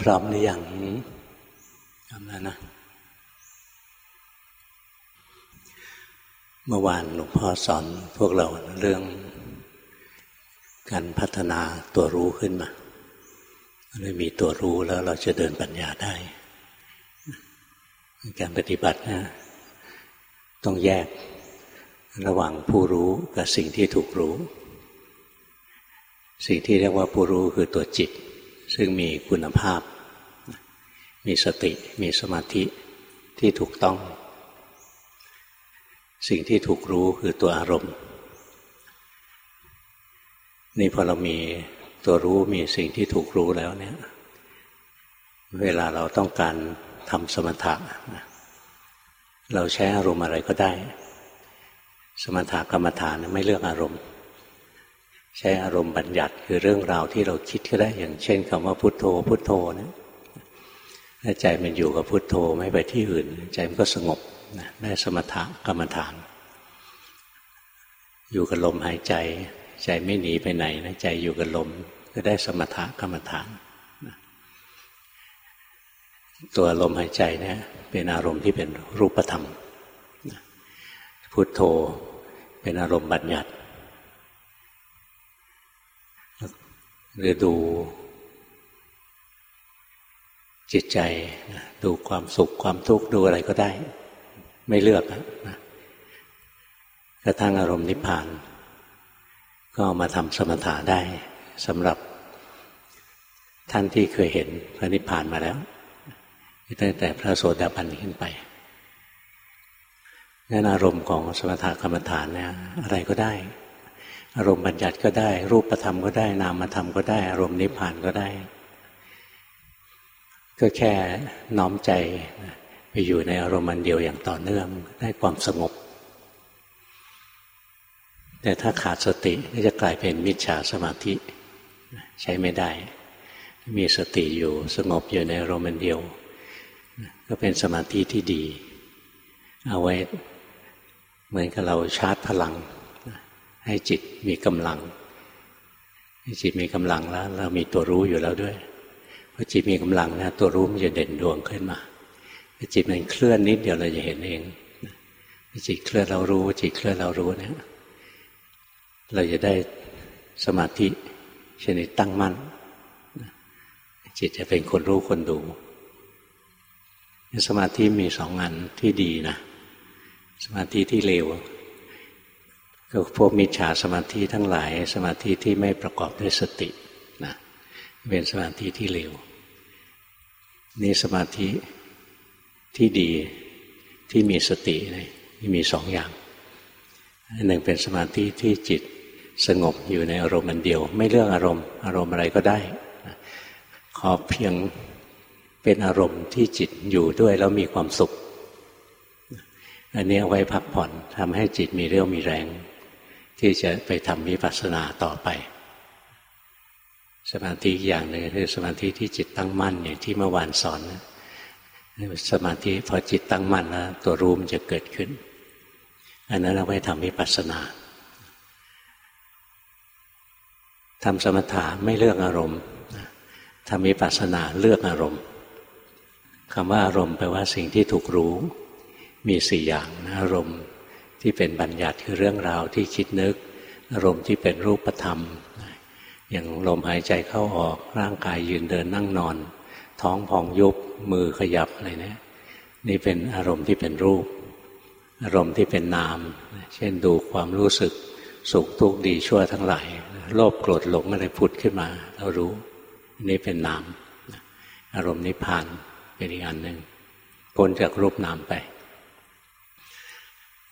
พร้อมหรือยังทำแล้วนะ เมื่อวานหลวงพ่อสอนพวกเราเรื่องการพัฒนาตัวรู้ขึ้นมาเลยมีตัวรู้แล้วเราจะเดินปัญญาได้ การปฏิบัตินะ ต้องแยกระหว่างผู้รู้กับสิ่งที่ถูกรู้ สิ่งที่เรียกว่าผู้รู้คือตัวจิต ซึ่งมีคุณภาพ มีสติมีสมาธิที่ถูกต้อง สิ่งที่ถูกรู้คือตัวอารมณ์ นี่พอเรามีตัวรู้มีสิ่งที่ถูกรู้แล้วเนี่ย เวลาเราต้องการทำสมถะเราใช้อารมณ์อะไรก็ได้ สมถะกรรมฐานไม่เลือกอารมณ์ ใช้อารมณ์บัญญัติคือเรื่องราวที่เราคิดก็ได้อย่างเช่นคำว่าพุทโธพุทโธนะ ถ้าใจมันอยู่กับพุทโธไม่ไปที่อื่น ใจมันก็สงบได้สมถะกรรมฐาน อยู่กับลมหายใจ ใจไม่หนีไปไหนนะใจอยู่กับลม ก็ได้สมถะกรรมฐาน ตัวลมหายใจเนี่ยเป็นอารมณ์ที่เป็นรูปธรรมพุทโธเป็นอารมณ์บัญญัติหรือดู จิตใจดูความสุขความทุกข์ดูอะไรก็ได้ ไม่เลือกนะกระทั่งอารมณ์นิพพาน ก็มาทำสมถะได้สำหรับท่านที่เคยเห็นพระนิพพานมาแล้วตั้งแต่พระโสดาบันขึ้นไปนั่นอารมณ์ของสมถะกรรมฐานเนี่ยอะไรก็ได้ อารมณ์บัญญัติก็ได้ รูปธรรมก็ได้ นามธรรมก็ได้ อารมณ์นิพพานก็ได้ ก็แค่น้อมใจไปอยู่ในอารมณ์ันเดียวอย่างต่อเนื่องได้ความสงบ แต่ถ้าขาดสติก็จะกลายเป็นมิจฉาสมาธิ ใช้ไม่ได้ มีสติอยู่สงบอยู่ในอารมณ์เดียว ก็เป็นสมาธิที่ดี เอาไว้เหมือนกับเราชาร์จพลัง ให้จิตมีกำลัง ให้จิตมีกำลังแล้ว เรามีตัวรู้อยู่แล้วด้วย อจิตมีกำลังนะตัวรู้มันจะเด่นดวงขึ้นมาจิตมันเคลื่อนนิดเดียวเราจะเห็นเองจิตเคลื่อนเรารู้ จิตเคลื่อนเรารู้เนี่ยเราจะได้สมาธิชนิดตั้งมั่น จิตจะเป็นคนรู้คนดู สมาธิมีสองอันที่ดีนะ สมาธิที่เลวก็พวกมิจฉาสมาธิทั้งหลาย สมาธิที่ไม่ประกอบด้วยสตินะเป็นสมาธิที่เลว นี่สมาธิที่ดีที่มีสตินี่มีสองอย่างหนึ่งเป็นสมาธิที่จิตสงบอยู่ในอารมณ์อันเดียว ไม่เลือกอารมณ์ อารมณ์อะไรก็ได้ ขอเพียงเป็นอารมณ์ที่จิตอยู่ด้วยแล้วมีความสุข อันนี้ไว้พักผ่อนทำให้จิตมีเรี่ยวมีแรง ที่จะไปทำวิปัสสนาต่อไป สมาธิอย่างหนึ่งคือสมาธิที่จิตตั้งมั่นอย่างที่เมื่อวานสอนสมาธิพอจิตตั้งมั่นแล้วตัวรู้มันจะเกิดขึ้น อันนั้นเอาไว้ทำวิปัสสนาทำสมถะไม่เลือกอารมณ์ทำวิปัสสนาเลือกอารมณ์คำว่าอารมณ์แปลว่าสิ่งที่ถูกรู้ มีสี่อย่างนะอารมณ์ที่เป็นบัญญัติคือเรื่องราวที่คิดนึก อารมณ์ที่เป็นรูปธรรม อย่างลมหายใจเข้าออกร่างกายยืนเดินนั่งนอน ท้องพองยุบมือขยับอะไรเนี่ยนี่เป็นอารมณ์ที่เป็นรูป อารมณ์ที่เป็นนาม เช่นดูความรู้สึกสุขทุกข์ดีชั่วทั้งหลายโลภโกรธหลงอะไรผุดขึ้นมา เรารู้นี่เป็นนาม อารมณ์นิพพานเป็นอีกอันหนึ่งพ้นจากรูปนามไป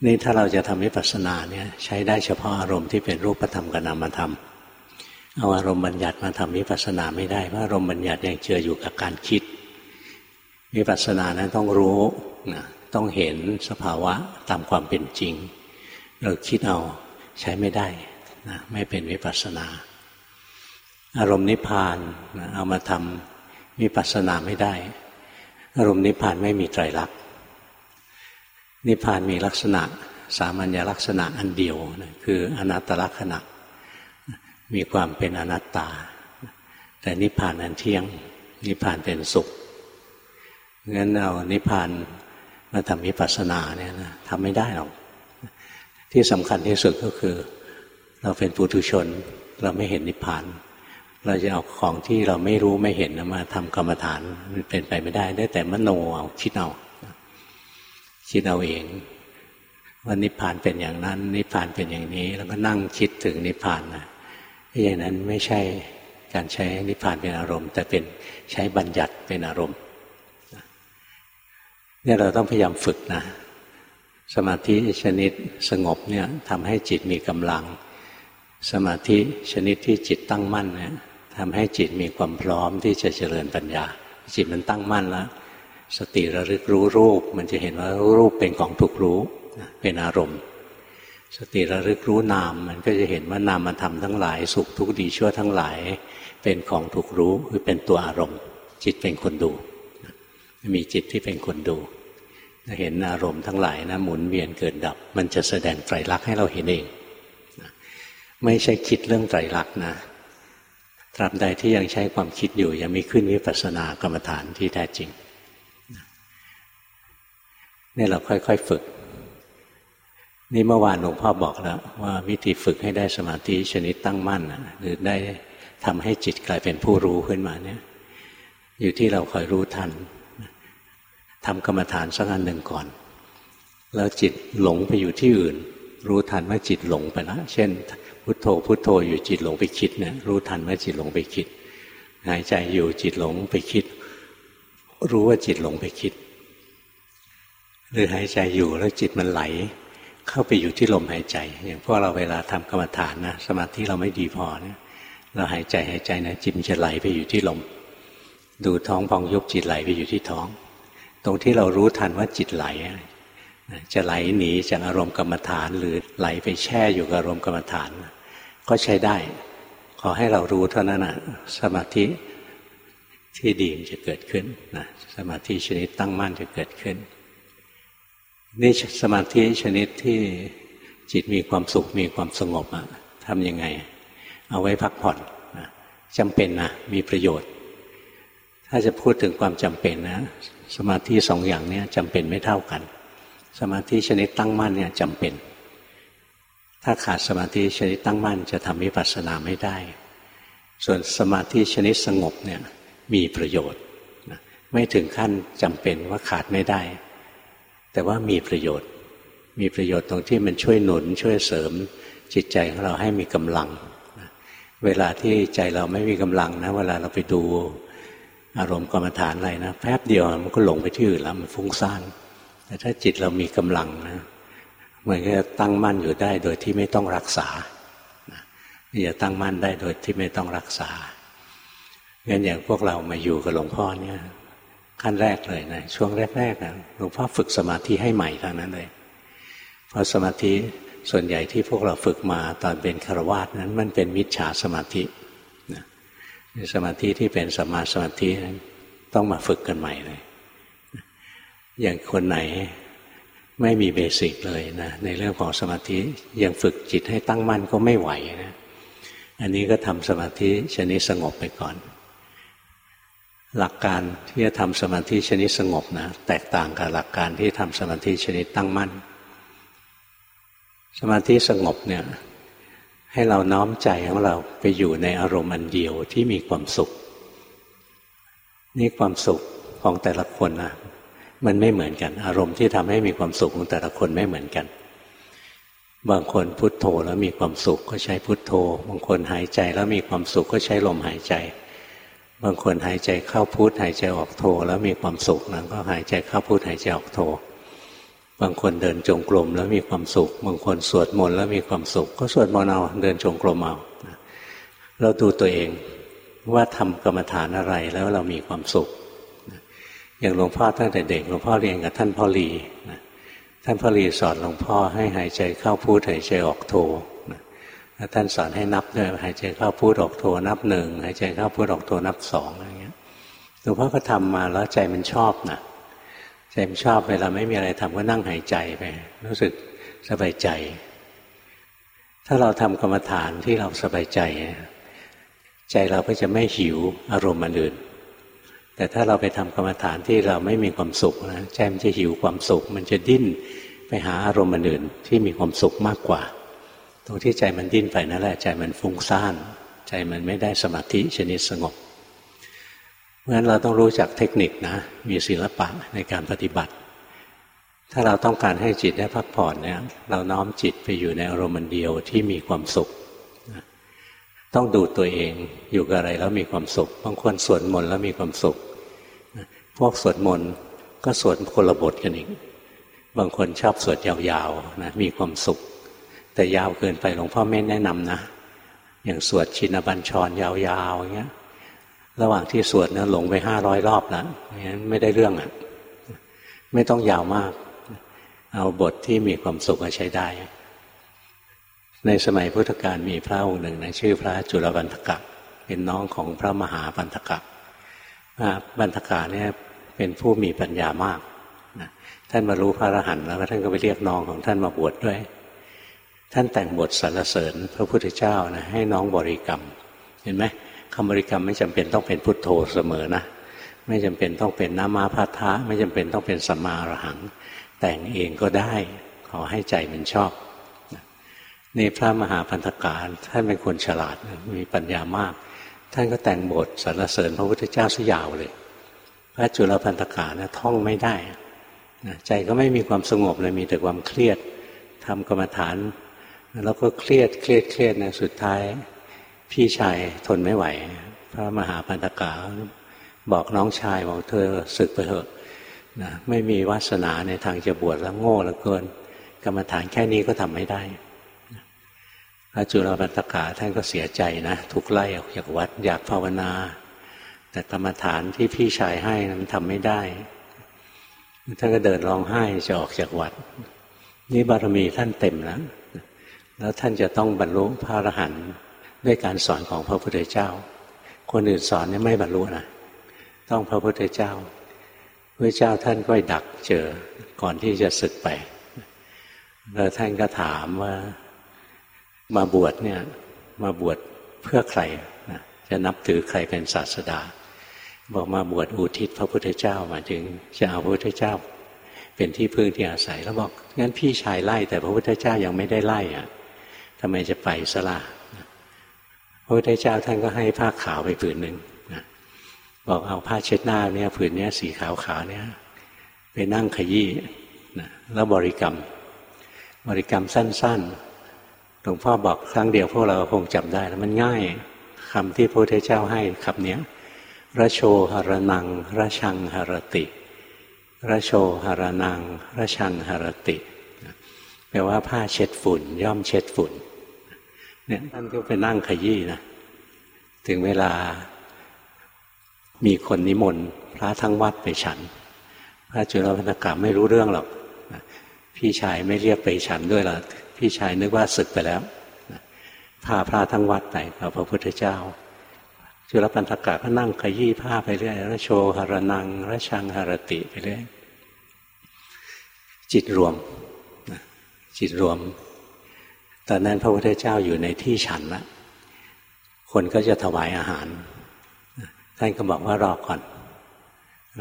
นี่ถ้าเราจะทำวิปัสสนาเนี่ยใช้ได้เฉพาะอารมณ์ที่เป็นรูปธรรมกับนามธรรม เอาอารมณ์บัญญัติมาทำวิปัสสนาไม่ได้เพราะอารมณ์บัญญัติยังเจืออยู่กับการคิดวิปัสสนานั้นต้องรู้นะต้องเห็นสภาวะตามความเป็นจริง เราคิดเอาใช้ไม่ได้นะไม่เป็นวิปัสสนา อารมณ์นิพพานนะเอามาทำวิปัสสนาไม่ได้ อารมณ์นิพพานไม่มีไตรลักษณ์นิพพานมีลักษณะ สามัญญลักษณะอันเดียวนะคืออนัตตลักษณะ มีความเป็นอนัตตา แต่นิพพานอันเที่ยง นิพพานเป็นสุขงั้นเอานิพพานมาทำวิปัสสนาเนี่ยนะทำไม่ได้หรอกที่สำคัญที่สุดก็คือ เราเป็นปุถุชน เราไม่เห็นนิพพาน เราจะเอาของที่เราไม่รู้ไม่เห็นมาทำกรรมฐานมันเป็นไปไม่ได้ได้แต่มโนเอาคิดเอาคิดเอาเองว่านิพพานเป็นอย่างนั้น นิพพานเป็นอย่างนี้ แล้วก็นั่งคิดถึงนิพพานนะ อย่างนั้นไม่ใช่การใช้นิพพานเป็นอารมณ์ แต่เป็นใช้บัญญัติเป็นอารมณ์เนี่ยเราต้องพยายามฝึกนะสมาธิชนิดสงบเนี่ยทำให้จิตมีกำลัง สมาธิชนิดที่จิตตั้งมั่นเนี่ยทำให้จิตมีความพร้อมที่จะเจริญปัญญา จิตมันตั้งมั่นแล้ว สติระลึกรู้รูป มันจะเห็นว่ารูปเป็นของถูกรู้เป็นอารมณ์ สติระลึกรู้นาม มันก็จะเห็นว่านามธรรมทั้งหลาย สุขทุกข์ดีชั่วทั้งหลาย เป็นของถูกรู้คือเป็นตัวอารมณ์ จิตเป็นคนดู มีจิตที่เป็นคนดูเห็นอารมณ์ทั้งหลายนะหมุนเวียนเกิดดับ มันจะแสดงไตรลักษณ์ให้เราเห็นเอง ไม่ใช่คิดเรื่องไตรลักษณ์นะตราบใดที่ยังใช้ความคิดอยู่ ยังมีขึ้นวิปัสสนากรรมฐานที่แท้จริงนี่เราค่อยๆฝึก นี่เมื่อวานหลวงพ่อบอกแล้ว ว่าวิธีฝึกให้ได้สมาธิชนิดตั้งมั่นหรือได้ทำให้จิตกลายเป็นผู้รู้ขึ้นมาเนี่ย อยู่ที่เราคอยรู้ทันทำกรรมฐานสักอันหนึ่งก่อน แล้วจิตหลงไปอยู่ที่อื่น รู้ทันว่าจิตหลงไปแล้วเช่น พุทโธพุทโธอยู่จิตหลงไปคิดเนี่ยรู้ทันว่าจิตหลงไปคิด หายใจอยู่จิตหลงไปคิด รู้ว่าจิตหลงไปคิด หรือหายใจอยู่แล้วจิตมันไหล เข้าไปอยู่ที่ลมหายใจ อย่างพวกเราเวลาทำกรรมฐานนะสมาธิเราไม่ดีพอเนี่ยเราหายใจหายใจนะจิตจะไหลไปอยู่ที่ลม ดูท้องพองยุบจิตไหลไปอยู่ที่ท้อง ตรงที่เรารู้ทันว่าจิตไหลจะไหลหนีจากอารมณ์กรรมฐานหรือไหลไปแช่อยู่กับอารมณ์กรรมฐาน ก็ใช้ได้ ขอให้เรารู้เท่านั้นนะสมาธิที่ดีจะเกิดขึ้นนะสมาธิชนิดตั้งมั่นจะเกิดขึ้น นี่สมาธิชนิดที่จิตมีความสุขมีความสงบอะทำยังไง เอาไว้พักผ่อนจำเป็นนะมีประโยชน์ ถ้าจะพูดถึงความจำเป็นนะ สมาธิสองอย่างนี้จำเป็นไม่เท่ากัน สมาธิชนิดตั้งมั่นเนี่ยจำเป็น ถ้าขาดสมาธิชนิดตั้งมั่น จะทำวิปัสสนาไม่ได้ ส่วนสมาธิชนิดสงบเนี่ยมีประโยชน์ ไม่ถึงขั้นจำเป็นว่าขาดไม่ได้ แต่ว่ามีประโยชน์ มีประโยชน์ตรงที่มันช่วยหนุนช่วยเสริมจิตใจของเราให้มีกำลัง เวลาที่ใจเราไม่มีกำลังนะเวลาเราไปดูอารมณ์กรรมฐานอะไรนะแป๊บเดียวมันก็หลงไปที่อื่นแล้วมันฟุ้งซ่านแต่ถ้าจิตเรามีกำลังนะมันก็จะตั้งมั่นอยู่ได้โดยที่ไม่ต้องรักษาจะตั้งมั่นได้โดยที่ไม่ต้องรักษางั้นอย่างพวกเรามาอยู่กับหลวงพ่อเนี่ย ขั้นแรกเลยนะช่วงแรกๆนะหลวงพ่อฝึกสมาธิให้ใหม่ทางนั้นเลยเพราะสมาธิส่วนใหญ่ที่พวกเราฝึกมาตอนเป็นคารวาสนั้น มันเป็นมิจฉาสมาธิสมาธิที่เป็นสมาสมาธิต้องมาฝึกกันใหม่เลย อย่างคนไหนไม่มีเบสิกเลยนะในเรื่องของสมาธิยังฝึกจิตให้ตั้งมั่นก็ไม่ไหวนะอันนี้ก็ทำสมาธิชนิดสงบไปก่อน หลักการที่จะทำสมาธิชนิดสงบนะแตกต่างกับหลักการที่ทำสมาธิชนิดตั้งมั่น สมาธิสงบเนี่ยให้เราน้อมใจของเราไปอยู่ในอารมณ์อันเดียวที่มีความสุข นี่ความสุขของแต่ละคนนะมันไม่เหมือนกัน อารมณ์ที่ทำให้มีความสุขของแต่ละคนไม่เหมือนกัน บางคนพุโทโธแล้วมีความสุขก็ใช้พุโทโธ บางคนหายใจแล้วมีความสุขก็ใช้ลมหายใจ บางคนหายใจเข้าพุทหายใจออกโธแล้วมีความสุขนะก็หายใจเข้าพุทหายใจออกโธบางคนเดินจงกรมแล้วมีความสุข บางคนสวดมนต์แล้วมีความสุข ก็สวดมนต์เอาเดินจงกรมเอาเราดูตัวเองว่าทำกรรมฐานอะไรแล้วเรามีความสุขอย่างหลวงพ่อตั้งแต่เด็กหลวงพ่อเรียนกับท่านพ่อลีท่านพ่อลีสอนหลวงพ่อให้หายใจเข้าพูดหายใจออกโท ท่านสอนให้นับด้วยหายใจเข้าพูดออกโทนับหนึ่งหายใจเข้าพูดออกโทนับสองอะไรเงี้ยหลวงพ่อก็ทำมาแล้วใจมันชอบนะใจมันชอบเวลาไม่มีอะไรทำก็นั่งหายใจไป รู้สึกสบายใจ ถ้าเราทำกรรมฐานที่เราสบายใจ ใจเราก็จะไม่หิวอารมณ์อื่น แต่ถ้าเราไปทำกรรมฐานที่เราไม่มีความสุขนะใจมันจะหิวความสุข มันจะดิ้นไปหาอารมณ์อื่นที่มีความสุขมากกว่า ตรงที่ใจมันดิ้นไปนั่นแหละใจมันฟุ้งซ่าน ใจมันไม่ได้สมาธิชนิดสงบเพราะฉะนั้นเราต้องรู้จักเทคนิคนะ มีศิลปะในการปฏิบัติ ถ้าเราต้องการให้จิตได้พักผ่อนเนี่ยเราน้อมจิตไปอยู่ในอารมณ์เดียวที่มีความสุขต้องดูตัวเองอยู่กับอะไรแล้วมีความสุขบางคนสวดมนต์แล้วมีความสุข พวกสวดมนต์ก็สวดคนละบทกันอีก บางคนชอบสวดยาวๆนะมีความสุข แต่ยาวเกินไปหลวงพ่อไม่แนะนำนะ อย่างสวดชินบัญชรยาวๆอย่างเงี้ย ระหว่างที่สวดนะหลงไปห้าร้อยรอบแล้วงั้นไม่ได้เรื่องอะ่ะไม่ต้องยาวมาก เอาบทที่มีความสุขมาใช้ได้ ในสมัยพุทธกาลมีพระองค์หนึ่งนะชื่อพระจุลบันทกะเป็นน้องของพระมหาบันทกะบันทกะเนี่ยเป็นผู้มีปัญญามากนะท่านมารู้พระอรหันต์แล้วท่านก็ไปเรียกน้องของท่านมาบวชดด้วย ท่านแต่งบทสรรเสริญพระพุทธเจ้านะให้น้องบริกรรม เห็นไหมคำบริกรรมไม่จำเป็นต้องเป็นพุทโธเสมอนะ ไม่จำเป็นต้องเป็นนามาพัทธะไม่จำเป็นต้องเป็นสัมมาอรหัง แต่งเองก็ได้ขอให้ใจมันชอบนี่พระมหาพันธการท่านเป็นคนฉลาดมีปัญญามาก ท่านก็แต่งบทสรรเสริญพระพุทธเจ้าสยาวเลย พระจุลพันธการนะท่องไม่ได้ใจก็ไม่มีความสงบเลยมีแต่ความเครียดทำกรรมฐาน แล้วก็เครียดเครียดเครียดนะสุดท้าย พี่ชายทนไม่ไหว พระมหาปันตกาบอกน้องชายบอกเธอศึกไปเถอะนะไม่มีวาสนาในทางจะบวชแล้วโง่เหลือเกิน กรรมฐานแค่นี้ก็ทำไม่ได้พระจุลปันตกาท่านก็เสียใจนะถูกไล่ออกจากวัดอยากภาวนา แต่กรรมฐานที่พี่ชายให้มันทำไม่ได้ท่านก็เดินร้องไห้จะออกจากวัด นี่บารมีท่านเต็มแล้ว แล้วท่านจะต้องบรรลุพระอรหันต์ด้วยการสอนของพระพุทธเจ้า คนอื่นสอนเนี่ยไม่บรรลุนะต้องพระพุทธเจ้าพระเจ้าท่านก็ดักเจอก่อนที่จะศึกไปแล้วท่านก็ถามว่ามาบวชเนี่ยมาบวชเพื่อใครนะจะนับถือใครเป็นศาสดา บอกมาบวชอุทิศพระพุทธเจ้ามาถึงจะเอาพระพุทธเจ้า เป็นที่พึ่งที่อาศัยแล้วบอกงั้นพี่ชายไล่แต่พระพุทธเจ้ายังไม่ได้ไล่อะ ทำไมจะไปสละพระพุทธเจ้าท่านก็ให้ผ้าขาวไปผืนหนึ่งนะบอกเอาผ้าเช็ดหน้าเนี่ยผืนนี้สีขาวขาวเนี่ยไปนั่งขยี้นะแล้วบริกรรม บริกรรมสั้นๆหลวงพ่อบอกครั้งเดียวพวกเราคงจำได้แล้วมันง่ายคำที่พระพุทธเจ้าให้คำนี้ระโชหรนังระชังหรติระโชหรนังระชังหรติแปลว่าผ้าเช็ดฝุ่น ย่อมเช็ดฝุ่น เนี่ยท่านก็ไปนั่งขยี้นะถึงเวลามีคนนิมนต์พระทั้งวัดไปฉัน พระจุลพันธกรรมไม่รู้เรื่องหรอกพี่ชายไม่เรียกไปฉันด้วยหรอกพี่ชายนึกว่าศึกไปแล้วพาพระทั้งวัดไปกับพระพุทธเจ้า จุลปันธกะก็นั่งขยี้ผ้าไปเรื่อยระโชหรนังระชังหรติไปเรื่อยจิตรวมจิตรวม ตอนนั้นพระพุทธเจ้าอยู่ในที่ฉันละคนก็จะถวายอาหาร ท่านก็บอกว่ารอก่อน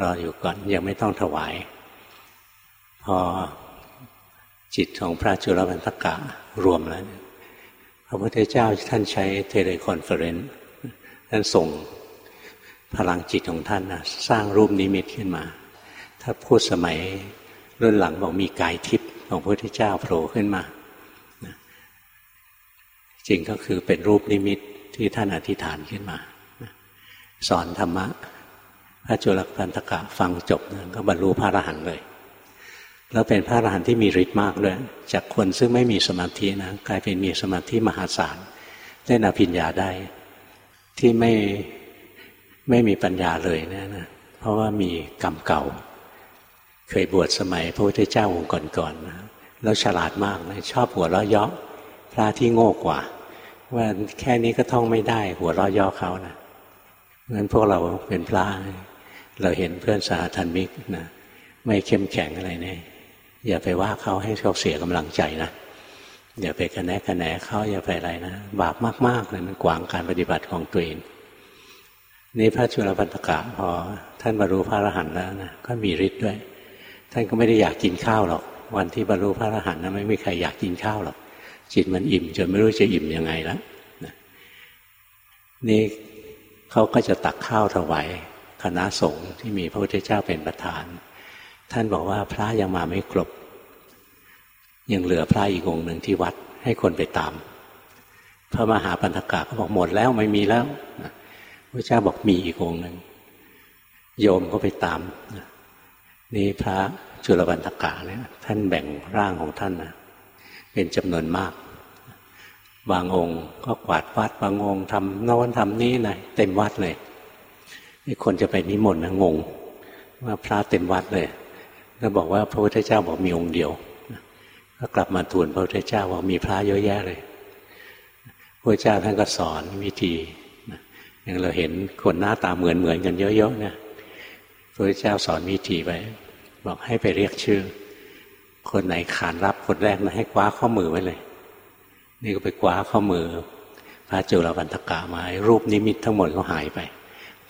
รออยู่ก่อนยังไม่ต้องถวาย พอจิตของพระจุลปันถกะรวมแล้ว พระพุทธเจ้าท่านใช้ teleconference ท่านส่งพลังจิตของท่านนะสร้างรูปนิมิตขึ้นมา ถ้าพูดสมัยรุ่นหลังบอกมีกายทิพย์ของพระพุทธเจ้าโผล่ขึ้นมา จริงก็คือเป็นรูปนิมิตที่ท่านอธิษฐานขึ้นมา สอนธรรมะ พระจุลปันธกะฟังจบก็บรรลุพระอรหันต์เลย แล้วเป็นพระอรหันต์ที่มีฤทธิ์มากด้วยจากคนซึ่งไม่มีสมาธินะกลายเป็นมีสมาธิมหาศาลเล่นอภิญญาได้ ที่ไม่ไม่มีปัญญาเลยนะนะเพราะว่ามีกรรมเก่า เคยบวชสมัยพระพุทธเจ้าองค์ก่อนๆนะแล้วฉลาดมากนะชอบหัวเราะเยาะพระที่โง่กว่า ว่าแค่นี้ก็ท่องไม่ได้ หัวเราะเยาะเขานะงั้นพวกเราเป็นพระเราเห็นเพื่อนสาธันมิกนะไม่เข้มแข็งอะไรเนี่ยอย่าไปว่าเขาให้เขาเสียกำลังใจนะอย่าไปกระแนกกระแหนเขาอย่าไปอะไรนะบาปมากๆเลยมันกวางการปฏิบัติของตัวเองนี่พระจุลปันตกะพอท่านบรรลุพระอรหันต์แล้วนะก็มีฤทธิ์ด้วย ท่านก็ไม่ได้อยากกินข้าวหรอก วันที่บรรลุพระอรหันต์นะไม่มีใครอยากกินข้าวหรอก จิตมันอิ่มจนไม่รู้จะอิ่มยังไงแล้วนี่เขาก็จะตักข้าวถวายคณะสงฆ์ที่มีพระพุทธเจ้าเป็นประธาน ท่านบอกว่าพระยังมาไม่ครบ ยังเหลือพระอีกองหนึ่งที่วัดให้คนไปตาม พระมหาปัญกาก็บอกหมดแล้วไม่มีแล้วพระเจ้าบอกมีอีกองหนึ่งโยมก็ไปตามนี่พระจุลปันธกาเนี่ยท่านแบ่งร่างของท่านนะ เป็นจำนวนมาก บางองค์ก็กวาดวัด บางองค์ทำโน้นทำนี้นะเต็มวัดเลยคนจะไปนิมนต์นะงง ว่าพระเต็มวัดเลยแล้วบอกว่าพระพุทธเจ้าบอกมีองค์เดียวก็กลับมาทูลพระพุทธเจ้าว่ามีพระเยอะแยะเลยพระเจ้าท่านก็สอนวิธีอย่างเราเห็นคนหน้าตาเหมือนเหมือนกันเยอะๆเนี่ยพระพุทธเจ้าสอนวิธีไว้ บอกให้ไปเรียกชื่อ คนไหนขานรับคนแรกนะให้คว้าข้อมือไว้เลย นี่ก็ไปคว้าข้อมือ พระจุลปันธกามารูปนิมิตทั้งหมดก็หายไป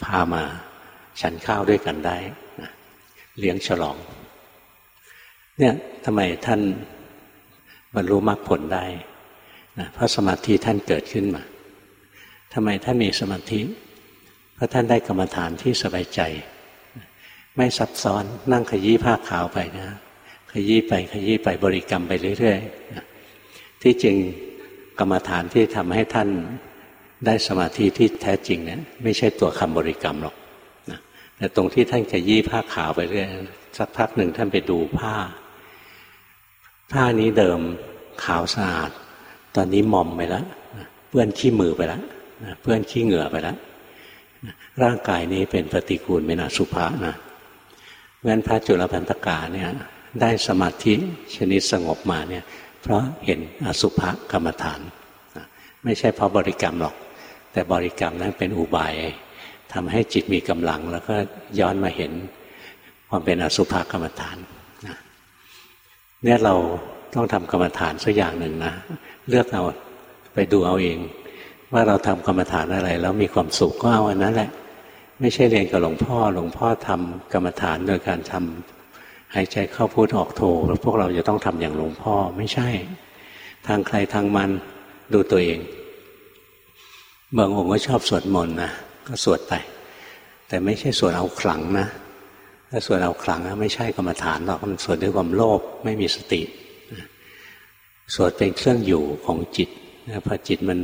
พามาฉันข้าวด้วยกันได้นะเลี้ยงฉลอง เนี่ยทำไมท่านบรรลุมรรคผลได้นะเพราะสมาธิท่านเกิดขึ้นมาทำไมท่านมีสมาธิ เพราะท่านได้กรรมฐานที่สบายใจ ไม่ซับซ้อนนั่งขยี้ผ้าขาวไปนะ ขยี้ไปขยี้ไปบริกรรมไปเรื่อยๆที่จริงกรรมฐานที่ทำให้ท่านได้สมาธิที่แท้จริงเนี่ยไม่ใช่ตัวคำบริกรรมหรอกนะแต่ตรงที่ท่านขยี้ผ้าขาวไปเรื่อยสักพักหนึ่งท่านไปดูผ้า ผ้านี้เดิมขาวสะอาด ตอนนี้มอมไปแล้วเปื้อนขี้มือไปแล้วเปื้อนขี้เหงื่อไปแล้วร่างกายนี้เป็นปฏิกูลเป็นอสุภะนะเพราะนั้นพระจุลพันธกาเนี่ย ได้สมาธิชนิดสงบมาเนี่ยเพราะเห็นอสุภะกรรมฐานไม่ใช่เพราะบริกรรมหรอก แต่บริกรรมนั้นเป็นอุบายทำให้จิตมีกำลัง แล้วก็ย้อนมาเห็นความเป็นอสุภกรรมฐานเนี่ยเราต้องทำกรรมฐานสักอย่างหนึ่งนะ เลือกเอาไปดูเอาเอง ว่าเราทำกรรมฐานอะไร แล้วมีความสุขก็เอาอันนั้นแหละ ไม่ใช่เรียนกับหลวงพ่อหลวงพ่อทำกรรมฐานโดยการทำ หายใจเข้าพุทออกโทแล้วพวกเราจะต้องทำอย่างหลวงพ่อไม่ใช่ ทางใครทางมันดูตัวเอง บางองค์ก็ชอบสวดมนต์นะก็สวดไป แต่ไม่ใช่สวดเอาขลังนะถ้าสวดเอาขลังไม่ใช่กรรมฐานหรอกมันสวดด้วยความโลภไม่มีสติสวดเป็นเครื่องอยู่ของจิตพอจิตมัน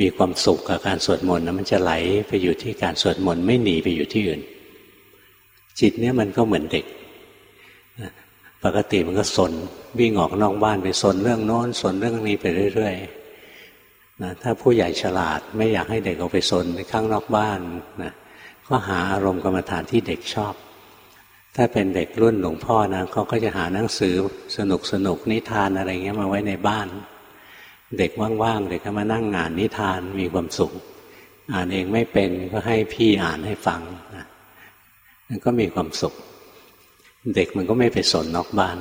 มีความสุขกับการสวดมนต์นะมันจะไหลไปอยู่ที่การสวดมนต์ไม่หนีไปอยู่ที่อื่น จิตเนี่ยมันก็เหมือนเด็ก ปกติมันก็สนวิ่งออกนอกบ้านไปสนเรื่องโน้นสนเรื่องนี้ไปเรื่อยๆนะถ้าผู้ใหญ่ฉลาดไม่อยากให้เด็กออกไปสนในข้างนอกบ้านนะก็หาอารมณ์กรรมฐานที่เด็กชอบ ถ้าเป็นเด็กรุ่นหลวงพ่อนะเขาก็จะหาหนังสือสนุกสนุกนิทานอะไรเงี้ยมาไว้ในบ้าน เด็กว่างๆเด็กก็มานั่งงานนิทานมีความสุข อ่านเองไม่เป็นก็ให้พี่อ่านให้ฟังนะมันก็มีความสุข เด็กมันก็ไม่ไปสนนอกบ้าน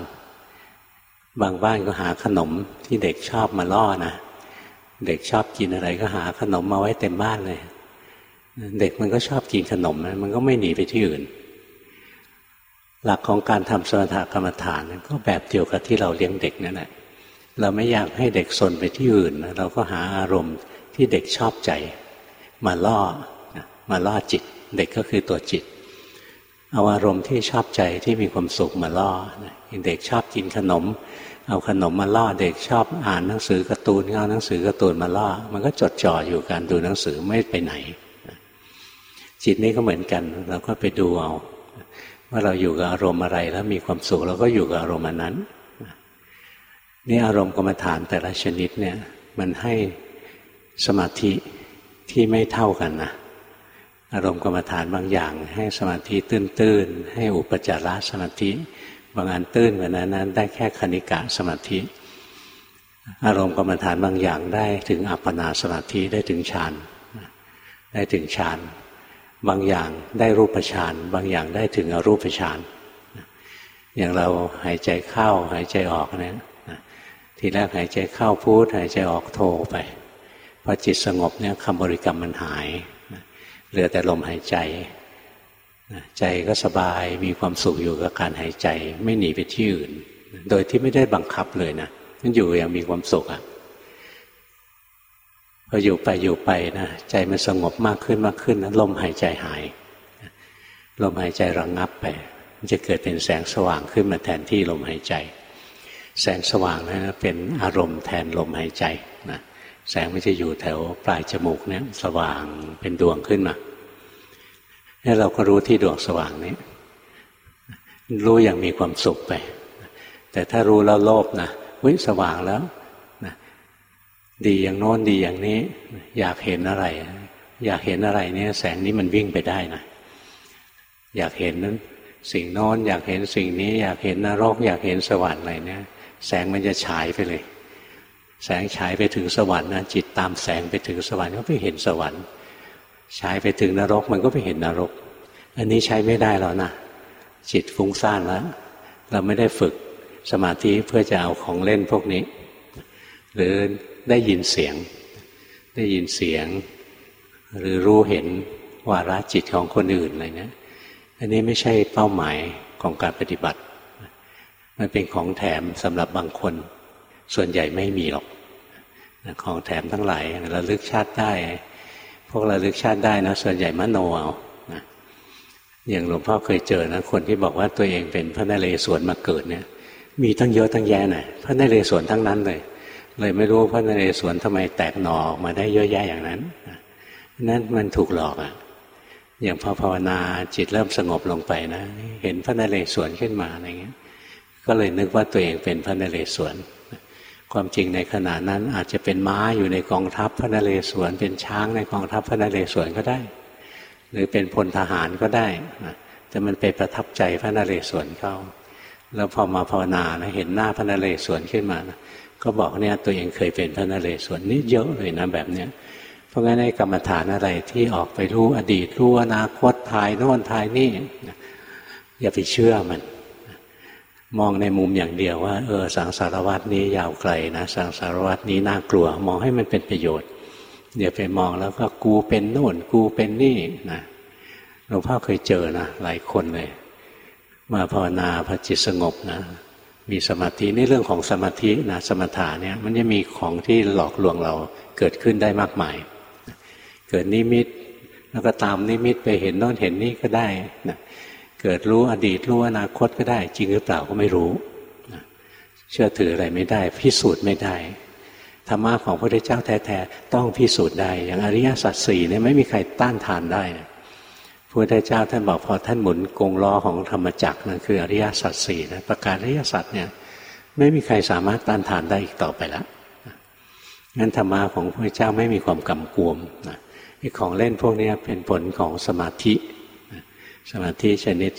บางบ้านก็หาขนมที่เด็กชอบมาล่อนะเด็กชอบกินอะไรก็หาขนมมาไว้เต็มบ้านเลย เด็กมันก็ชอบกินขนมมันก็ไม่หนีไปที่อื่น หลักของการทำสมถกรรมฐานก็แบบเดียวกับที่เราเลี้ยงเด็กนั่นแหละเราไม่อยากให้เด็กสนไปที่อื่น เราก็หาอารมณ์ที่เด็กชอบใจ มาล่อมาล่อจิต เด็กก็คือตัวจิต เอาอารมณ์ที่ชอบใจที่มีความสุขมาล่อเด็กชอบกินขนม เอาขนมมาล่อ เด็กชอบอ่านหนังสือการ์ตูนเอาหนังสือการ์ตูนมาล่อ มันก็จดจ่ออยู่การดูหนังสือไม่ไปไหน จิตนี้ก็เหมือนกัน เราก็ไปดูเอาว่าเราอยู่กับอารมณ์อะไรแล้วมีความสุขเราก็อยู่กับอารมณ์นั้นนี่อารมณ์กรรมฐานแต่ละชนิดเนี่ย มันให้สมาธิที่ไม่เท่ากันนะ อารมณ์กรรมฐานบางอย่าง ให้สมาธิตื้นๆ ให้อุปจารสมาธิ บางอันตื้นกว่านั้นนั้น ได้แค่คณิกะสมาธิ อารมณ์กรรมฐานบางอย่างได้ถึงอัปปนาสมาธิได้ถึงฌานได้ถึงฌานบางอย่างได้รูปฌานบางอย่างได้ถึงอรูปฌานอย่างเราหายใจเข้าหายใจออกเนี่ยทีแรกหายใจเข้าพูดหายใจออกโทไปพอจิตสงบเนี่ยคำบริกรรมมันหาย เหลือแต่ลมหายใจใจก็สบายมีความสุขอยู่กับการหายใจ ไม่หนีไปที่อื่น โดยที่ไม่ได้บังคับเลยนะมันอยู่อย่างมีความสุขอะ่ะพออยู่ไปอยู่ไปนะใจมันสงบมากขึ้นมากขึ้นนะลมหายใจหายลมหายใจระงงับไป มันจะเกิดเป็นแสงสว่างขึ้นมาแทนที่ลมหายใจ แสงสว่างนะั้นเป็นอารมณ์แทนลมหายใจนะ แสงมันจะอยู่แถวปลายจมูกเนี่ย สว่างเป็นดวงขึ้นมาแล้วเราก็รู้ที่ดวงสว่างนี้ รู้อย่างมีความสุขไป แต่ถ้ารู้แล้วโลภนะวิสว่างแล้วนะดีอย่างโน้นดีอย่างนี้ อยากเห็นอะไร อยากเห็นอะไรเนี่ย แสงนี้มันวิ่งไปได้นะอยากเห็นนั้นสิ่งโน้นอยากเห็นสิ่งนี้ อยากเห็นนรก อยากเห็นสวรรค์อะไรเนี่ย แสงมันจะฉายไปเลย แสงฉายไปถึงสวรรค์นะจิตตามแสงไปถึงสวรรค์ก็ไปเห็นสวรรค์ฉายไปถึงนรกมันก็ไปเห็นนรก อันนี้ใช้ไม่ได้แล้วนะจิตฟุ้งซ่านแล้วเราไม่ได้ฝึกสมาธิเพื่อจะเอาของเล่นพวกนี้ หรือได้ยินเสียง ได้ยินเสียง หรือรู้เห็นวาระจิตของคนอื่นอะไรเนี้ยอันนี้ไม่ใช่เป้าหมายของการปฏิบัติ มันเป็นของแถมสำหรับบางคน ส่วนใหญ่ไม่มีหรอกของแถมทั้งหลายระลึกชาติได้ พวกระลึกชาติได้นะส่วนใหญ่มโนเอาอย่างหลวงพ่อเคยเจอนะคนที่บอกว่าตัวเองเป็นพระนเรศวรมาเกิดเนี่ย มีตั้งเยอะตั้งแยะหน่ะพระนเรศวรทั้งนั้นเลย เลยไม่รู้พระนเรศวรทำไมแตกหน่อออกมาได้เยอะแยะอย่างนั้นนั่นมันถูกหลอกอะอย่างพอภาวนาจิตเริ่มสงบลงไปนะ เห็นพระนเรศวรขึ้นมาอะไรเงี้ย ก็เลยนึกว่าตัวเองเป็นพระนเรศวร ความจริงในขณะนั้นอาจจะเป็นม้าอยู่ในกองทัพพระนเรศวรเป็นช้างในกองทัพพระนเรศวรก็ได้ หรือเป็นพลทหารก็ได้แต่มันไปประทับใจพระนเรศวรเขาแล้วพอมาภาวนานะเห็นหน้าพระนเรศวรขึ้นมานะก็บอกเนี่ยตัวเองเคยเป็นพระนเรศวรนี่เยอะเลยนะแบบเนี้ยเพราะงั้นในกรรมฐานอะไรที่ออกไปรู้อดีตรู้อนาคตทายโน่นทายนี่อย่าไปเชื่อมัน มองในมุมอย่างเดียวว่าเออสังสารวัตนี้ยาวไกลนะสังสารวัตนี้น่ากลัว มองให้มันเป็นประโยชน์เดี๋ยวไปมองแล้วก็กูเป็นโน่นกูเป็นนี่นะหลวงพ่อเคยเจอนะหลายคนเลย มาภาวนาพระจิตสงบนะ มีสมาธินี่เรื่องของสมาธินะสมถะเนี่ย มันจะมีของที่หลอกลวงเราเกิดขึ้นได้มากมาย เกิดนิมิตแล้วก็ตามนิมิตไปเห็นโน่นเห็นนี่ก็ได้นะ เกิดรู้อดีตรู้อนาคตก็ได้ จริงหรือเปล่าก็ไม่รู้เชื่อถืออะไรไม่ได้ พิสูจน์ไม่ได้ธรรมะของพระพุทธเจ้าแท้ๆต้องพิสูจน์ได้ อย่างอริยสัจสี่เนี่ยไม่มีใครต้านทานได้นะพระพุทธเจ้าท่านบอกพอท่านหมุนกงล้อของธรรมจักรนั่นคืออริยสัจสี่นะประกาศอริยสัจเนี่ยไม่มีใครสามารถต้านทานได้อีกต่อไปแล้วงั้นธรรมะของพระพุทธเจ้าไม่มีความกำกวมนะไอ้ของเล่นพวกนี้เป็นผลของสมาธิ สมาธิชนิด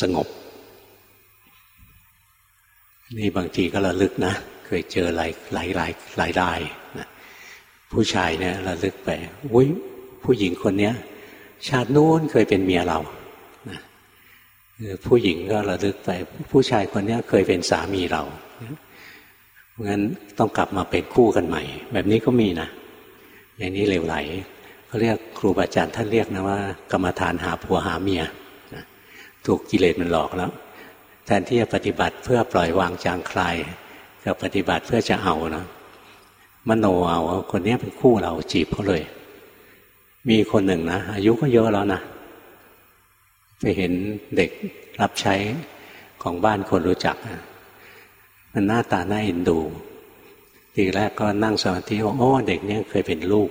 สงบ นี่บางทีก็ระลึกนะ เคยเจอหลายหลายหลายหลายรายนะผู้ชายเนี่ยระลึกไปอุ้ยผู้หญิงคนเนี้ย ชาตินู้นเคยเป็นเมียเรานะผู้หญิงก็ระลึกไป ผู้ชายคนเนี้ยเคยเป็นสามีเรางั้นต้องกลับมาเป็นคู่กันใหม่ แบบนี้ก็มีนะอย่างนี้เลวไหลเขาเรียกครูบาอาจารย์ท่านเรียกนะว่า กรรมฐานหาผัวหาเมีย ถูกกิเลสมันหลอกแล้ว แทนที่จะปฏิบัติเพื่อปล่อยวางจางคลายกับปฏิบัติเพื่อจะเอานะมโนเอาคนนี้เป็นคู่เราจีบเขาเลย มีคนหนึ่งนะอายุก็เยอะแล้วนะไปเห็นเด็กรับใช้ของบ้านคนรู้จักมันหน้าตาหน้าเอินดู ทีแรกก็นั่งสมาธิว่าโอ้เด็กเนี้ยเคยเป็นลูก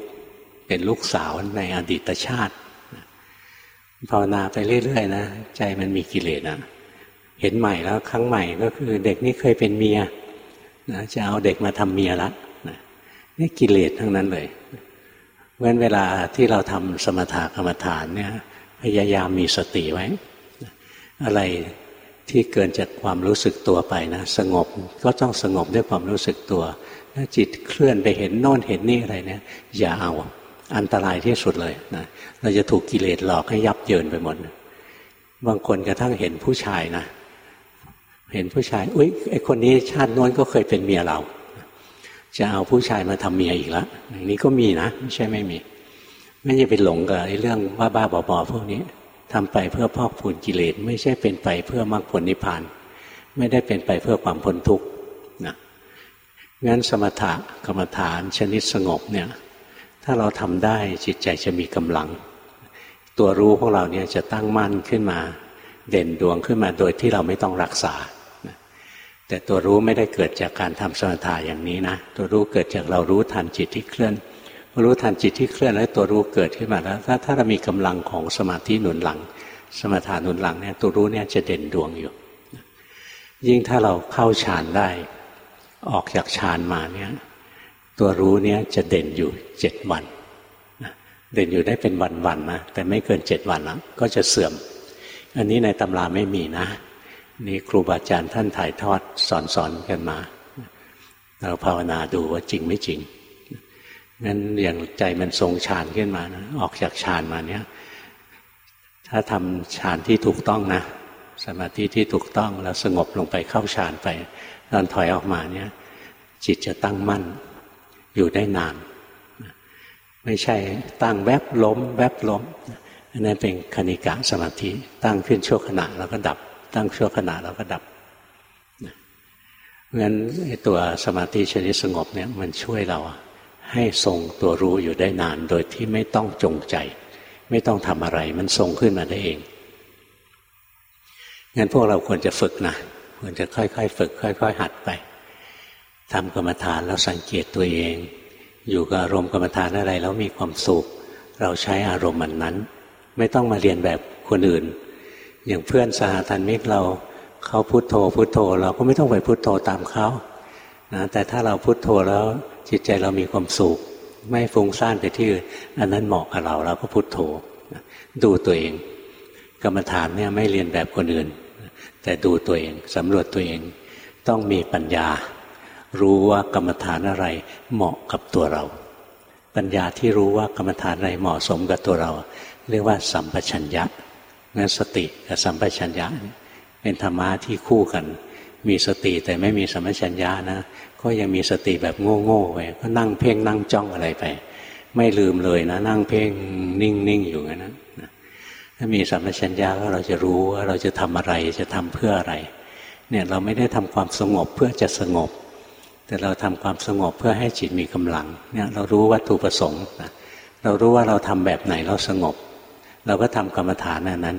เป็นลูกสาวในอดีตชาติ ภาวนาไปเรื่อยๆนะใจมันมีกิเลสนะเห็นใหม่แล้วครั้งใหม่ก็คือ เด็กนี่เคยเป็นเมียนะจะเอาเด็กมาทำเมียละนะนี่กิเลสทั้งนั้นเลยเพราะนเวลาที่เราทำสมถะกรรมฐานเนี่ยพยายามมีสติไว้ อะไรที่เกินจากความรู้สึกตัวไปนะสงบก็ต้องสงบด้วยความรู้สึกตัว ถ้าจิตเคลื่อนไปเห็นโน่นเห็นนี่อะไรเนี่ยอย่าเอา อันตรายที่สุดเลยนะเราจะถูกกิเลสหลอกให้ยับเยินไปหมดบางคนกระทั่งเห็นผู้ชายนะ เห็นผู้ชายอุ้ยไอคนนี้ชาติน้นก็เคยเป็นเมียเรา จะเอาผู้ชายมาทำเมียอีกแล้วอย่างนี้ก็มีนะไม่ใช่ไม่มีไม่ใช่ไปหลงกับไอเรื่องว่าบ้าบอๆพวกนี้ทำไปเพื่อพอกพูนกิเลสไม่ใช่เป็นไปเพื่อมรรคผลนิพพาน ไม่ได้เป็นไปเพื่อความพ้นทุกข์นะงั้นสมถะกรรมฐานชนิดสงบเนี่ย ถ้าเราทำได้จิตใจจะมีกำลัง ตัวรู้ของเราเนี่ยจะตั้งมั่นขึ้นมา เด่นดวงขึ้นมาโดยที่เราไม่ต้องรักษา แต่ตัวรู้ไม่ได้เกิดจากการทำสมถะอย่างนี้นะ ตัวรู้เกิดจากเรารู้ทันจิตที่เคลื่อน รู้ทันจิตที่เคลื่อนแล้วตัวรู้เกิดขึ้นมาแล้ว ถ้าถ้าเรามีกำลังของสมาธิหนุนหลัง สมถะหนุนหลังเนี่ยตัวรู้เนี่ยจะเด่นดวงอยู่ ยิ่งถ้าเราเข้าฌานได้ ออกจากฌานมาเนี่ย ตัวรู้เนี่ยจะเด่นอยู่เจ็ดวันเด่นอยู่ได้เป็นวันๆนะแต่ไม่เกินเจ็ดวันแล้วก็จะเสื่อม อันนี้ในตำราไม่มีนะ นี่ครูบาอาจารย์ท่านถ่ายทอดสอนสอนกันมา เราภาวนาดูว่าจริงไม่จริงงั้นอย่างใจมันทรงฌานขึ้นมานะออกจากฌานมาเนี้ยถ้าทำฌานที่ถูกต้องนะ สมาธิที่ถูกต้องแล้วสงบลงไปเข้าฌานไป ตอนถอยออกมาเนี่ย จิตจะตั้งมั่น อยู่ได้นาน ไม่ใช่ตั้งแวบล้ม แวบล้มอันนั้นเป็นคณิกะสมาธิ ตั้งขึ้นชั่วขณะแล้วก็ดับ ตั้งชั่วขณะแล้วก็ดับเพราะฉะนั้นตัวสมาธิชนิดสงบเนี่ยมันช่วยเราให้ทรงตัวรู้อยู่ได้นานโดยที่ไม่ต้องจงใจ ไม่ต้องทำอะไร มันทรงขึ้นมาได้เองงั้นพวกเราควรจะฝึกนะควรจะค่อยๆ ฝึก ค่อย ๆ หัดไป ทำกรรมฐานแล้วสังเกตตัวเอง อยู่กับอารมณ์กรรมฐานอะไรแล้วมีความสุข เราใช้อารมณ์มันนั้น ไม่ต้องมาเรียนแบบคนอื่น อย่างเพื่อนสหธรรมิกเราเขาพุโทโธพุโทโธ เราก็ไม่ต้องไปพุโทโธตามเขานะแต่ถ้าเราพุโทโธแล้วจิตใจเรามีความสุข ไม่ฟุ้งซ่านไปที่อื่นอันนั้นเหมาะกับเราเราก็พุโทโธดูตัวเอง กรรมฐานเนี่ยไม่เรียนแบบคนอื่น แต่ดูตัวเองสำรวจตัวเองต้องมีปัญญา รู้ว่ากรรมฐานอะไรเหมาะกับตัวเรา ปัญญาที่รู้ว่ากรรมฐานอะไรเหมาะสมกับตัวเรา เรียกว่าสัมปชัญญะงั้นสติกับสัมปชัญญะเป็นธรรมะที่คู่กัน มีสติแต่ไม่มีสัมปชัญญะนะก็ยังมีสติแบบโง่ๆไปก็นั่งเพ่งนั่งจ้องอะไรไป ไม่ลืมเลยนะ นั่งเพ่งนิ่งๆอยู่งั้นนะถ้ามีสัมปชัญญะก็เราจะรู้ว่าเราจะทำอะไรจะทำเพื่ออะไร เนี่ยเราไม่ได้ทำความสงบเพื่อจะสงบ แต่เราทำความสงบเพื่อให้จิตมีกำลังเนี่ยเรารู้วัตถุประสงค์นะเรารู้ว่าเราทำแบบไหนเราสงบ เราก็ทำกรรมฐานนั้น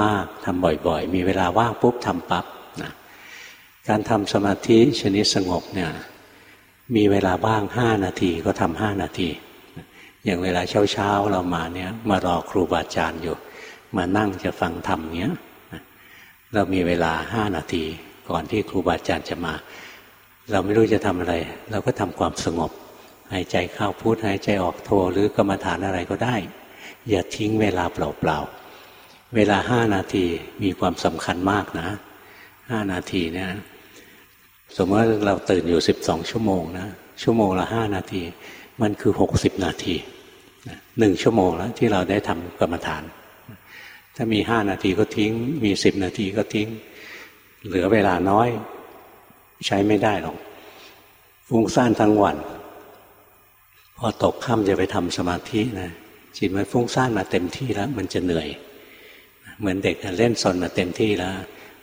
มากๆทำบ่อยๆ มีเวลาว่างปุ๊บทำปั๊บนะการทำสมาธิชนิดสงบเนี่ยมีเวลาว่างห้านาทีก็ทำห้านาที อย่างเวลาเช้าๆเรามาเนี่ยมารอครูบาอาจารย์อยู่ มานั่งจะฟังธรรมเนี้ยเรามีเวลาห้านาทีก่อนที่ครูบาอาจารย์จะมา เราไม่รู้จะทำอะไร เราก็ทำความสงบ หายใจเข้าพุทหายใจออกโทหรือกรรมฐานอะไรก็ได้ อย่าทิ้งเวลาเปล่าๆเวลาห้านาทีมีความสำคัญมากนะห้านาทีเนี่ยสมมติเราตื่นอยู่สิบสองชั่วโมงนะชั่วโมงละห้านาที มันคือหกสิบนาทีหนึ่งชั่วโมงแล้วที่เราได้ทำกรรมฐาน ถ้ามีห้านาทีก็ทิ้ง มีสิบนาทีก็ทิ้ง เหลือเวลาน้อย ใช้ไม่ได้หรอกฟุ้งซ่านทั้งวัน พอตกค่ำจะไปทำสมาธินะจิตมันฟุ้งซ่านมาเต็มที่แล้ว มันจะเหนื่อย เหมือนเด็กเล่นสนมาเต็มที่แล้ว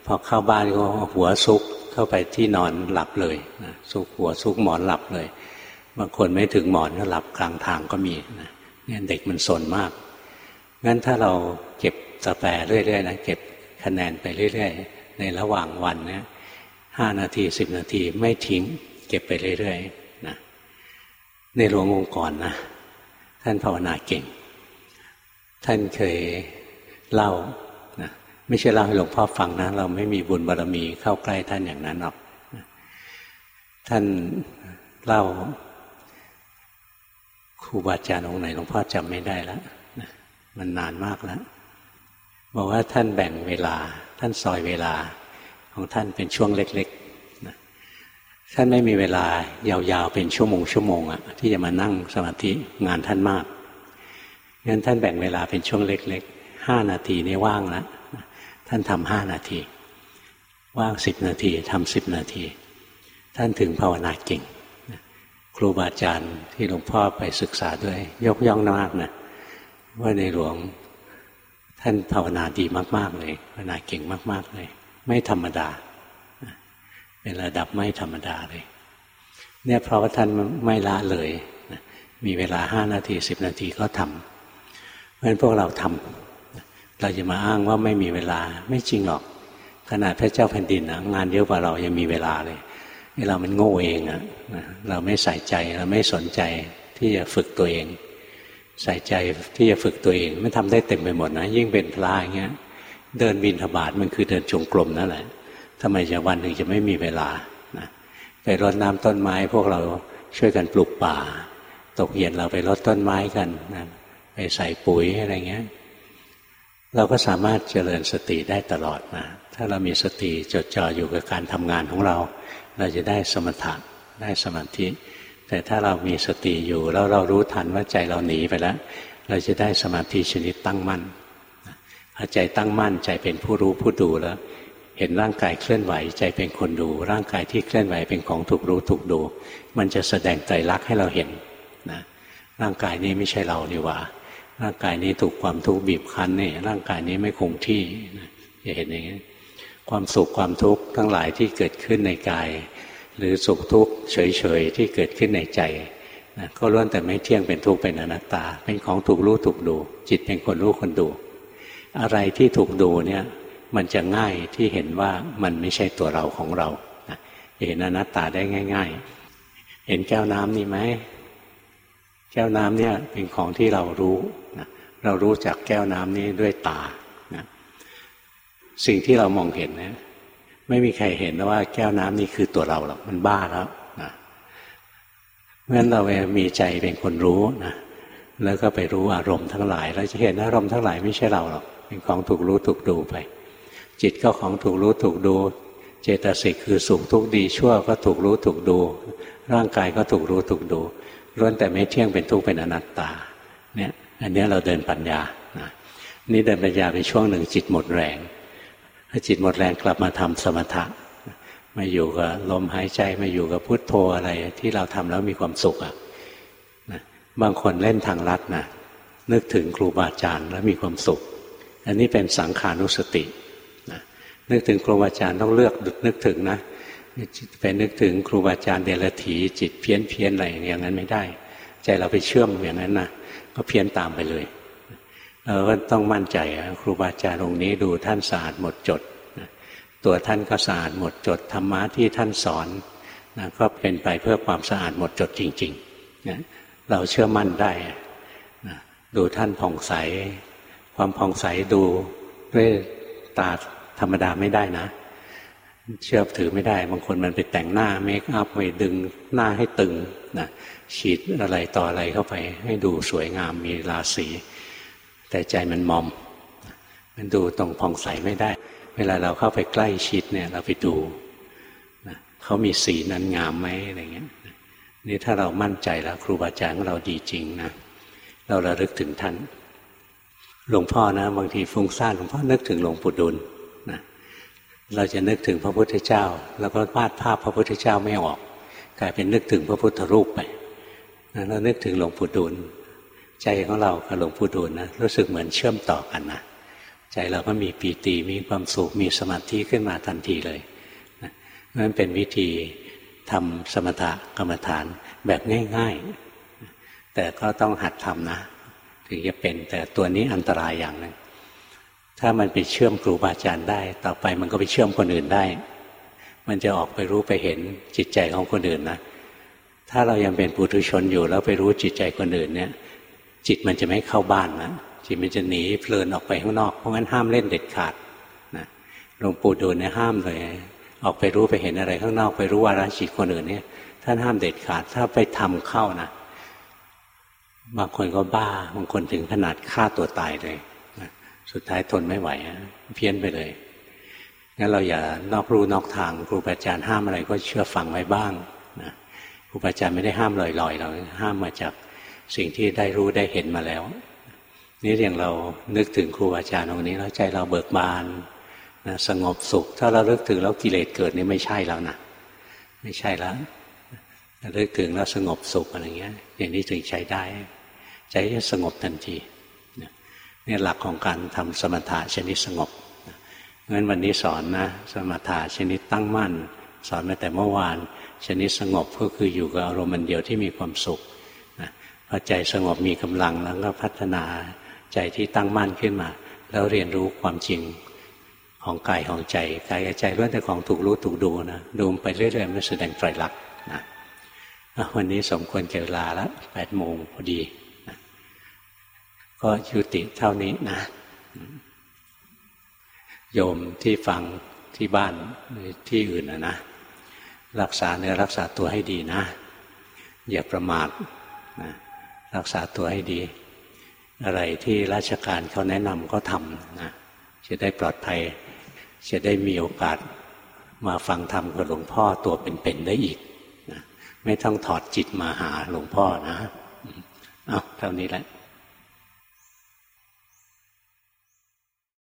พอเข้าบ้านก็หัวซุกเข้าไปที่นอนหลับเลยซุกหัวซุกหมอนหลับเลย บางคนไม่ถึงหมอนก็หลับกลางทางก็มีเนี่ยเด็กมันสนมากงั้นถ้าเราเก็บสแปรเรื่อยๆนะเก็บคะแนนไปเรื่อย ๆ ในระหว่างวันเนี่ย ห้านาทีสิบนาทีไม่ทิ้ง เก็บไปเรื่อยๆนะในหลวงองค์กรนะ ท่านภาวนาเก่ง ท่านเคยเล่านะไม่ใช่เล่าให้หลวงพ่อฟังนะ เราไม่มีบุญบารรมีเข้าใกล้ท่านอย่างนั้นหรอกท่านเล่าครูบาอาจารย์องค์ไหนหลวงพ่อจำไม่ได้แล้วมันนานมากแล้วบอกว่าท่านแบ่งเวลา ท่านซอยเวลา ของท่านเป็นช่วงเล็กๆท่านไม่มีเวลายาวๆเป็นชั่วโมงชั่วโมงอะที่จะมานั่งสมาธิงานท่านมากงั้นท่านแบ่งเวลาเป็นช่วงเล็กๆห้านาทีนี่ว่างแล้วท่านทำห้านาที ว่างสิบนาทีทำสิบนาที ท่านถึงภาวนาเก่งครูบาอาจารย์ที่หลวงพ่อไปศึกษาด้วย ยกย่องมากนะว่าในหลวงท่านภาวนาดีมาก ๆ เลยภาวนาเก่งมาก ๆ เลย ไม่ธรรมดา เป็นระดับไม่ธรรมดาเลย เนี่ยเพราะว่าท่านไม่ละเลยมีเวลาห้านาทีสิบนาทีก็ทำเพราะฉะนั้นพวกเราทำเราจะมาอ้างว่าไม่มีเวลาไม่จริงหรอก ขนาดพระเจ้าแผ่นดินนะงานเยอะกว่าเรายังมีเวลาเลยเรามันโง่เองอะเราไม่ใส่ใจเราไม่สนใจที่จะฝึกตัวเอง ใส่ใจที่จะฝึกตัวเอง ไม่ทำได้เต็มไปหมดนะยิ่งเป็นพระอย่างเงี้ย เดินบินธบาตมันคือเดินจงกรมนั่นแหละทำไมจะวันหนึ่งจะไม่มีเวลานะไปรดน้ำต้นไม้ พวกเราช่วยกันปลูกป่า ตกเย็นเราไปรดต้นไม้กันนะไปใส่ปุ๋ยอะไรเงี้ย เราก็สามารถเจริญสติได้ตลอดนะถ้าเรามีสติจดจ่ออยู่กับการทำงานของเรา เราจะได้สมถะได้สมาธิ แต่ถ้าเรามีสติอยู่แล้วเรารู้ทันว่าใจเราหนีไปแล้ว เราจะได้สมาธิชนิดตั้งมั่น พอใจตั้งมั่นใจเป็นผู้รู้ผู้ดูแล้ว เห็นร่างกายเคลื่อนไหวใจเป็นคนดู ร่างกายที่เคลื่อนไหวเป็นของถูกรู้ถูกดู มันจะแสดงใจรักให้เราเห็นนะร่างกายนี้ไม่ใช่เราดีว่า ร่างกายนี้ถูกความทุกข์บีบคั้นนี่ร่างกายนี้ไม่คงที่จะเห็นอย่างนี้ความสุขความทุกข์ทั้งหลายที่เกิดขึ้นในกาย หรือสุขทุกข์เฉยๆที่เกิดขึ้นในใจนะก็ล้วนแต่ไม่เที่ยงเป็นทุกข์เป็นอนัตตา เป็นของถูกรู้ถูกดู จิตเป็นคนรู้คนดู อะไรที่ถูกดูเนี่ยมันจะง่ายที่เห็นว่ามันไม่ใช่ตัวเราของเราเห็นอนัตตาได้ง่าย ๆ เห็นแก้วน้ำนี่ไหมแก้วน้ำเนี่ยเป็นของที่เรารู้นะเรารู้จากแก้วน้ำนี้ด้วยตานะสิ่งที่เรามองเห็นเนี่ยไม่มีใครเห็นว่าแก้วน้ำนี่คือตัวเราหรอกมันบ้าแล้วนะเพราะฉะนั้นเรามีใจเป็นคนรู้นะแล้วก็ไปรู้อารมณ์ทั้งหลายเราจะเห็นอารมณ์ทั้งหลายไม่ใช่เราหรอก เป็นของถูกรู้ถูกดูไป จิตก็ของถูกรู้ถูกดู เจตสิกคือสุขทุกข์ดีชั่วก็ถูกรู้ถูกดู ร่างกายก็ถูกรู้ถูกดูล้วนแต่ไม่เที่ยงเป็นทุกข์เป็นอนัตตาเนี่ยอันนี้เราเดินปัญญานะนี่เดินปัญญาไปช่วงหนึ่งจิตหมดแรงถ้าจิตหมดแรงกลับมาทำสมถะมาอยู่กับลมหายใจมาอยู่กับพุทโธอะไรที่เราทำแล้วมีความสุขอะนะบางคนเล่นทางลัดนะนึกถึงครูบาอาจารย์แล้วมีความสุข อันนี้เป็นสังขานุสตินะนึกถึงครูบาอาจารย์ต้องเลือกนึกถึงนะไปนึกถึงครูบาอาจารย์เดลถีจิตเพี้ยนเพี้ยนอะไรอย่างนั้นไม่ได้ ใจเราไปเชื่อมอย่างนั้นนะก็เพี้ยนตามไปเลยเราก็ต้องมั่นใจครูบาอาจารย์องค์นี้ดูท่านสะอาดหมดจดตัวท่านก็สะอาดหมดจดธรรมะที่ท่านสอนนะก็เป็นไปเพื่อความสะอาดหมดจดจริงๆนะเราเชื่อมั่นได้นะดูท่านผ่องใส ความผ่องใสดูด้วยตาธรรมดาไม่ได้นะ เชื่อถือไม่ได้ บางคนมันไปแต่งหน้าเมคอัพไปดึงหน้าให้ตึงนะฉีดอะไรต่ออะไรเข้าไป ให้ดูสวยงามมีราศีแต่ใจมันมอม มันดูตรงผ่องใสไม่ได้ เวลาเราเข้าไปใกล้ชิดเนี่ยเราไปดูนะเขามีสีนั้นงามไหมอะไรเงี้ยนี่ถ้าเรามั่นใจแล้ว ครูบาอาจารย์ของเราดีจริงนะเราระลึกถึงท่าน หลวงพ่อนะบางทีฟุ้งซ่านหลวงพ่อนึกถึงหลวงปู่ดุลนะเราจะนึกถึงพระพุทธเจ้า แล้วก็วาดภาพพระพุทธเจ้าไม่ออก กลายเป็นนึกถึงพระพุทธรูปไปแล้วนึกถึงหลวงปู่ดุลใจของเรากับหลวงปู่ดูลนะรู้สึกเหมือนเชื่อมต่อกันนะใจเราก็มีปีติมีความสุขมีสมาธิขึ้นมาทันทีเลยนั่นเป็นวิธีทำสมถกรรมฐานแบบง่าย ๆ แต่ก็ต้องหัดทำนะ ถึงจะเป็น แต่ตัวนี้อันตรายอย่างหนึ่งถ้ามันไปเชื่อมครูบาอาจารย์ได้ ต่อไปมันก็ไปเชื่อมคนอื่นได้ มันจะออกไปรู้ไปเห็นจิตใจของคนอื่นนะถ้าเรายังเป็นปุถุชนอยู่แล้วไปรู้จิตใจคนอื่นเนี่ย จิตมันจะไม่เข้าบ้านนะจิตมันจะหนีเพลินออกไปข้างนอกเพราะงั้นห้ามเล่นเด็ดขาดนะหลวงปู่ดูลเนี่ยห้ามเลย ออกไปรู้ไปเห็นอะไรข้างนอกไปรู้วาระจิตคนอื่นเนี่ยท่านห้ามเด็ดขาด ถ้าไปทำเข้านะ บางคนก็บ้า บางคนถึงขนาดฆ่าตัวตายเลยสุดท้ายทนไม่ไหวเพี้ยนไปเลยงั้นเราอย่านอกรู้นอกทางครูบาอาจารย์ห้ามอะไรก็เชื่อฟังไว้บ้างนะครูบาอาจารย์ไม่ได้ห้ามลอยๆเราห้ามมาจากสิ่งที่ได้รู้ได้เห็นมาแล้ว นี่อย่างเรานึกถึงครูบาอาจารย์ตรงนี้แล้วใจเราเบิกบานนะสงบสุข ถ้าเราเลิกถึงแล้วกิเลสเกิดนี่ไม่ใช่แล้วนะไม่ใช่แล้วเลิกถึงแล้วสงบสุขอะไรเงี้ย อย่างนี้ถึงใช้ได้ ใจจะสงบทันทีนี่หลักของการทำสมถะชนิดสงบงั้นวันนี้สอนนะสมถะชนิดตั้งมั่น สอนมาแต่เมื่อวาน ชนิดสงบก็คืออยู่กับอารมณ์เดียวที่มีความสุขนะพอใจสงบมีกำลังแล้วก็พัฒนาใจที่ตั้งมั่นขึ้นมา แล้วเรียนรู้ความจริงของกายของใจกายกับใจล้วนแต่ของถูกรู้ถูกดูนะดูไปเรื่อยๆมันแสดงไตรลักษณ์นะวันนี้สมควรเกเวลาแล้วแปดโมงพอดี ก็ยุติเท่านี้นะ โยมที่ฟังที่บ้านหรือที่อื่นนะนะ รักษาเนื้อรักษาตัวให้ดีนะ อย่าประมาทนะรักษาตัวให้ดี อะไรที่ราชการเขาแนะนำก็ทำนะจะได้ปลอดภัย จะได้มีโอกาสมาฟังธรรมกับหลวงพ่อตัวเป็นๆได้อีกนะไม่ต้องถอดจิตมาหาหลวงพ่อนะ เอาเท่านี้แหละ